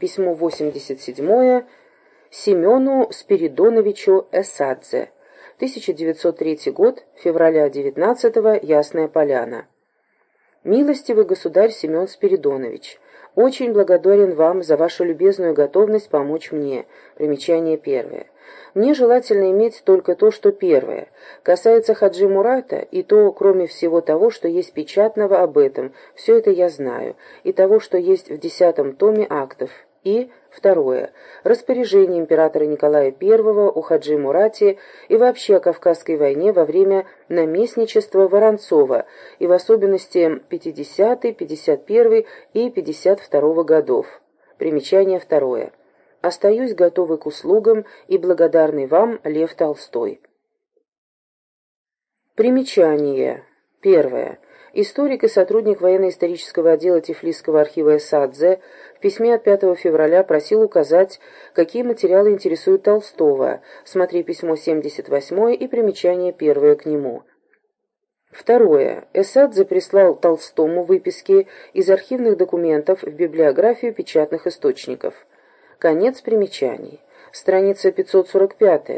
Письмо 87 Семену Спиридоновичу Эсадзе. 1903 год, февраля 19 -го, Ясная Поляна. Милостивый государь Семен Спиридонович, очень благодарен вам за вашу любезную готовность помочь мне. Примечание первое. Мне желательно иметь только то, что первое. Касается Хаджи Мурата, и то, кроме всего того, что есть печатного об этом, все это я знаю, и того, что есть в десятом томе актов. И, второе, распоряжение императора Николая I о Хаджи Мурате и вообще о Кавказской войне во время наместничества Воронцова, и в особенности 50, 51 и 52 годов. Примечание второе. Остаюсь готовый к услугам и благодарный вам, Лев Толстой. Примечание. Первое. Историк и сотрудник военно-исторического отдела Тифлисского архива Эсадзе в письме от 5 февраля просил указать, какие материалы интересуют Толстого. Смотри письмо 78 и примечание первое к нему. Второе. Эсадзе прислал Толстому выписки из архивных документов в библиографию печатных источников. Конец примечаний. Страница 545.